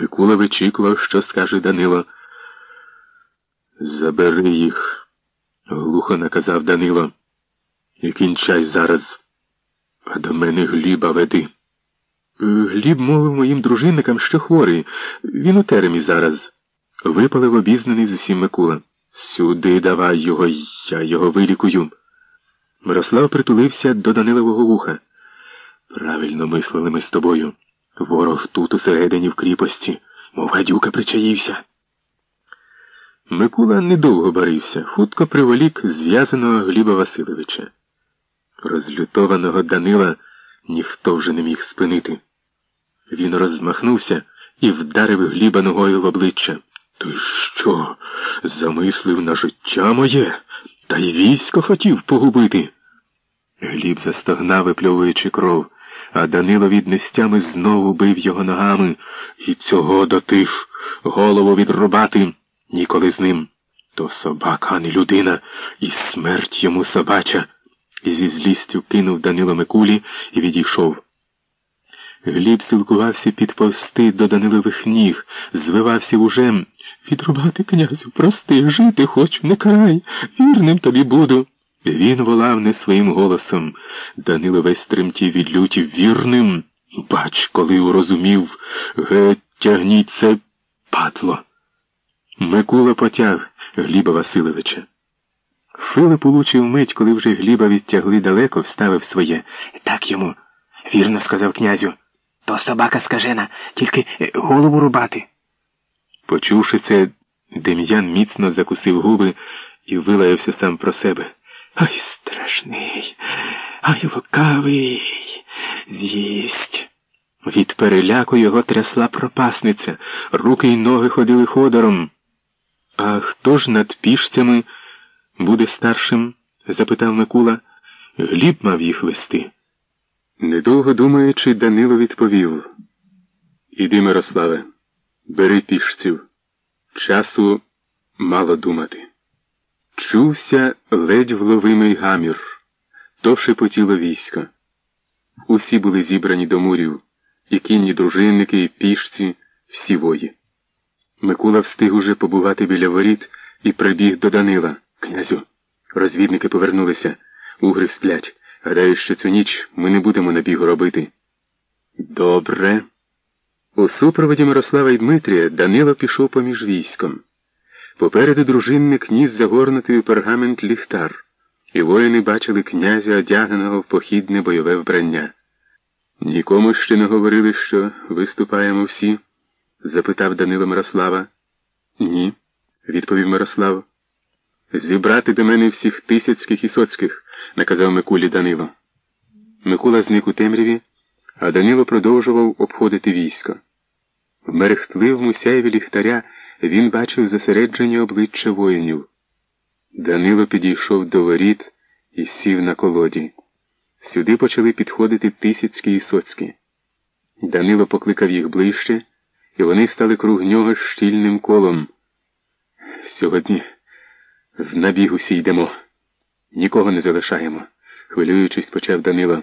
Микула вичікував, що скаже Данило. Забери їх, глухо наказав Данило. І кінчай зараз, а до мене гліба веди. Гліб мовив моїм дружинникам, що хворий. Він у теремі зараз. Випалив обізнаний з усім Микула. Сюди давай його, я його вилікую. Мирослав притулився до Данилового вуха. Правильно мислили ми з тобою. Ворог тут усередині в кріпості, мов гадюка причаївся. Микула недовго барився, хутко приволік зв'язаного Гліба Васильовича. Розлютованого Данила ніхто вже не міг спинити. Він розмахнувся і вдарив Гліба ногою в обличчя. Ти що, замислив на життя моє, та й військо хотів погубити? Гліб застогнав, випльовуючи кров, а Данило від нестями знову бив його ногами. І цього дотиш голову відрубати ніколи з ним. То собака, а не людина, і смерть йому собача. І зі злістю кинув Данило Микулі і відійшов. Гліб силкувався підповсти до Данилових ніг, звивався вужем. Відрубати, князю, прости, жити хоч, не карай, вірним тобі буду. Він волав не своїм голосом. Данило весь тремтів від люті вірним. Бач, коли урозумів, геть тягніть це падло. Микула потяг Гліба Васильовича. Филип улучив мить, коли вже Гліба відтягли далеко, вставив своє. Так йому, вірно сказав князю. То собака скажена, тільки е, голову рубати. Почувши це, Дем'ян міцно закусив губи і вилаявся сам про себе. Ай, страшний, ай лукавий, з'їсть. Від переляку його трясла пропасниця, руки й ноги ходили ходором. А хто ж над пішцями буде старшим? запитав Микула. Гліб мав їх вести. Недовго думаючи, Данило відповів Іди, Мирославе, бери пішців. Часу мало думати. Чувся ледь вловимий гамір, то шепотіло військо. Усі були зібрані до мурів, і кінні дружинники, і пішці, всі вої. Микула встиг уже побувати біля воріт і прибіг до Данила. Князю, розвідники повернулися, угри сплять. Гадаю, що цю ніч ми не будемо набігу робити. Добре. У супроводі Мирослава і Дмитрія Данило пішов поміж військом. Попереду дружинник ніс загорнутий у пергамент ліхтар, і воїни бачили князя, одягненого в похідне бойове вбрання. Нікому ще не говорили, що виступаємо всі? запитав Данило Мирослава. Ні, відповів Мирослав. Зібрати до мене всіх тисяцьких і соцьких, наказав Микулі Данило. Микула зник у темряві, а Данило продовжував обходити військо. В мерехтливому сяйві ліхтаря він бачив зосереджені обличчя воїнів. Данило підійшов до воріт і сів на колоді. Сюди почали підходити Тисяцькі і Соцькі. Данило покликав їх ближче, і вони стали круг нього щільним колом. Сьогодні в набіг усі йдемо. Нікого не залишаємо, хвилюючись, почав Данило.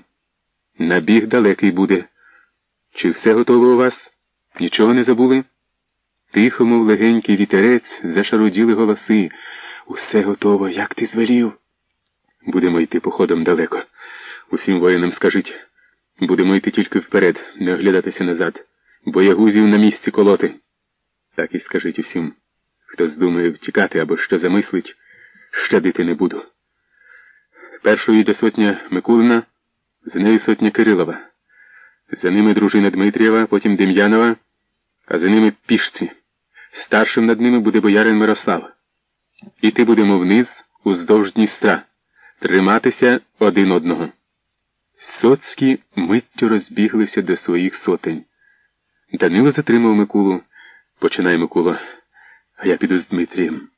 Набіг далекий буде. Чи все готово у вас? Нічого не забули? Тихо, мов легенький вітерець, зашаруділи голоси. Усе готово, як ти звелів. Будемо йти походом далеко. Усім воїнам скажіть. Будемо йти тільки вперед, не оглядатися назад. Боягузів на місці колоти. Так і скажіть усім. Хто здумає втікати або що замислить, щадити не буду. Першою йде сотня Микулина, за нею сотня Кирилова. За ними дружина Дмитрієва, потім Дем'янова, а за ними пішці. Старшим над ними буде боярин Мирослав. Іти будемо вниз уздовж Дністра, триматися один одного. Соцькі миттю розбіглися до своїх сотень. Данило затримав Микулу. Починай, Микула, а я піду з Дмитрієм.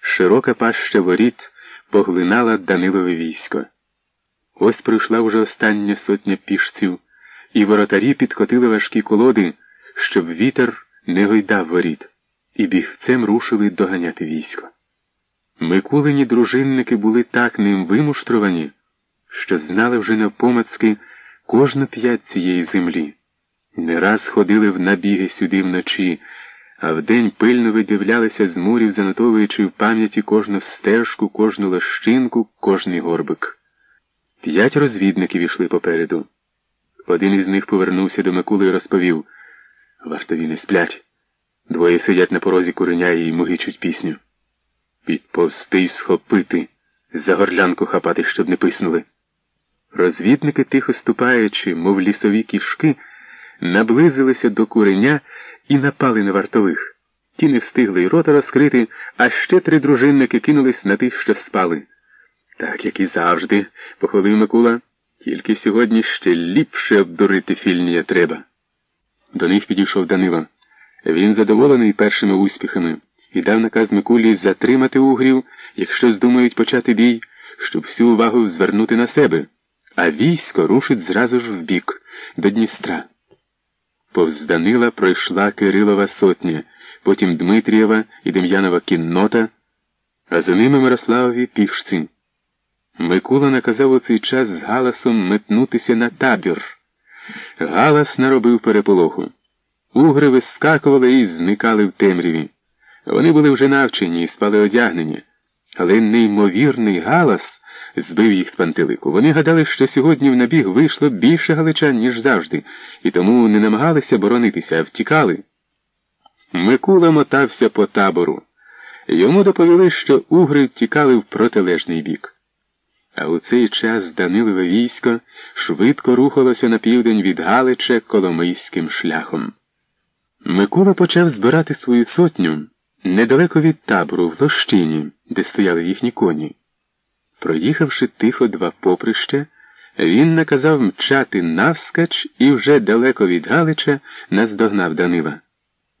Широка паща воріт поглинала Данилове військо. Ось прийшла вже остання сотня пішців, і воротарі підкотили важкі колоди, щоб вітер не гойдав воріт, і бігцем рушили доганяти військо. Микулині дружинники були так ним вимуштровані, що знали вже навпомацьки кожну п'ять цієї землі. Не раз ходили в набіги сюди вночі, а вдень пильно видивлялися з мурів, занотовуючи в пам'яті кожну стежку, кожну лощинку, кожний горбик. П'ять розвідників ішли попереду. Один із них повернувся до Микули і розповів вартові не сплять. Двоє сидять на порозі куреня і мугичуть пісню. Підповсти й схопити, за горлянку хапати, щоб не писнули. Розвідники, тихо ступаючи, мов лісові кішки, наблизилися до куреня і напали на вартових. Ті не встигли й рота розкрити, а ще три дружинники кинулись на тих, що спали. Так, як і завжди, похвалив Микула, тільки сьогодні ще ліпше обдурити фільнія треба. До них підійшов Данила. Він задоволений першими успіхами і дав наказ Микулі затримати угрів, якщо здумають почати бій, щоб всю увагу звернути на себе, а військо рушить зразу ж вбік, до Дністра. Повз Данила пройшла Кирилова сотня, потім Дмитрієва і Дем'янова кіннота, а за ними Мирославові пішці. Микула наказав у цей час з галасом метнутися на табір. Галас наробив переполоху. Угри вискакували і зникали в темряві. Вони були вже навчені і спали одягнені, але неймовірний галас збив їх з пантелику. Вони гадали, що сьогодні в набіг вийшло більше галичан, ніж завжди, і тому не намагалися боронитися, а втікали. Микула мотався по табору. Йому доповіли, що угри втікали в протилежний бік. А у цей час Данилове військо швидко рухалося на південь від Галича Коломийським шляхом. Микола почав збирати свою сотню недалеко від табору в лощині, де стояли їхні коні. Проїхавши тихо два поприща, він наказав мчати навскач і вже далеко від Галича наздогнав Данила.